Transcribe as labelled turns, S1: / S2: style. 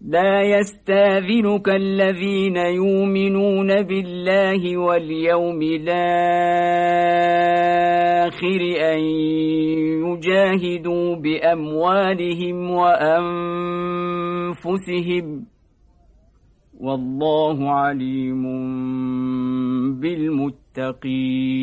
S1: لا يستاذنك الذين يؤمنون بالله واليوم الآخر أن يجاهدوا بأموالهم وأنفسهم والله عليم بالمتقين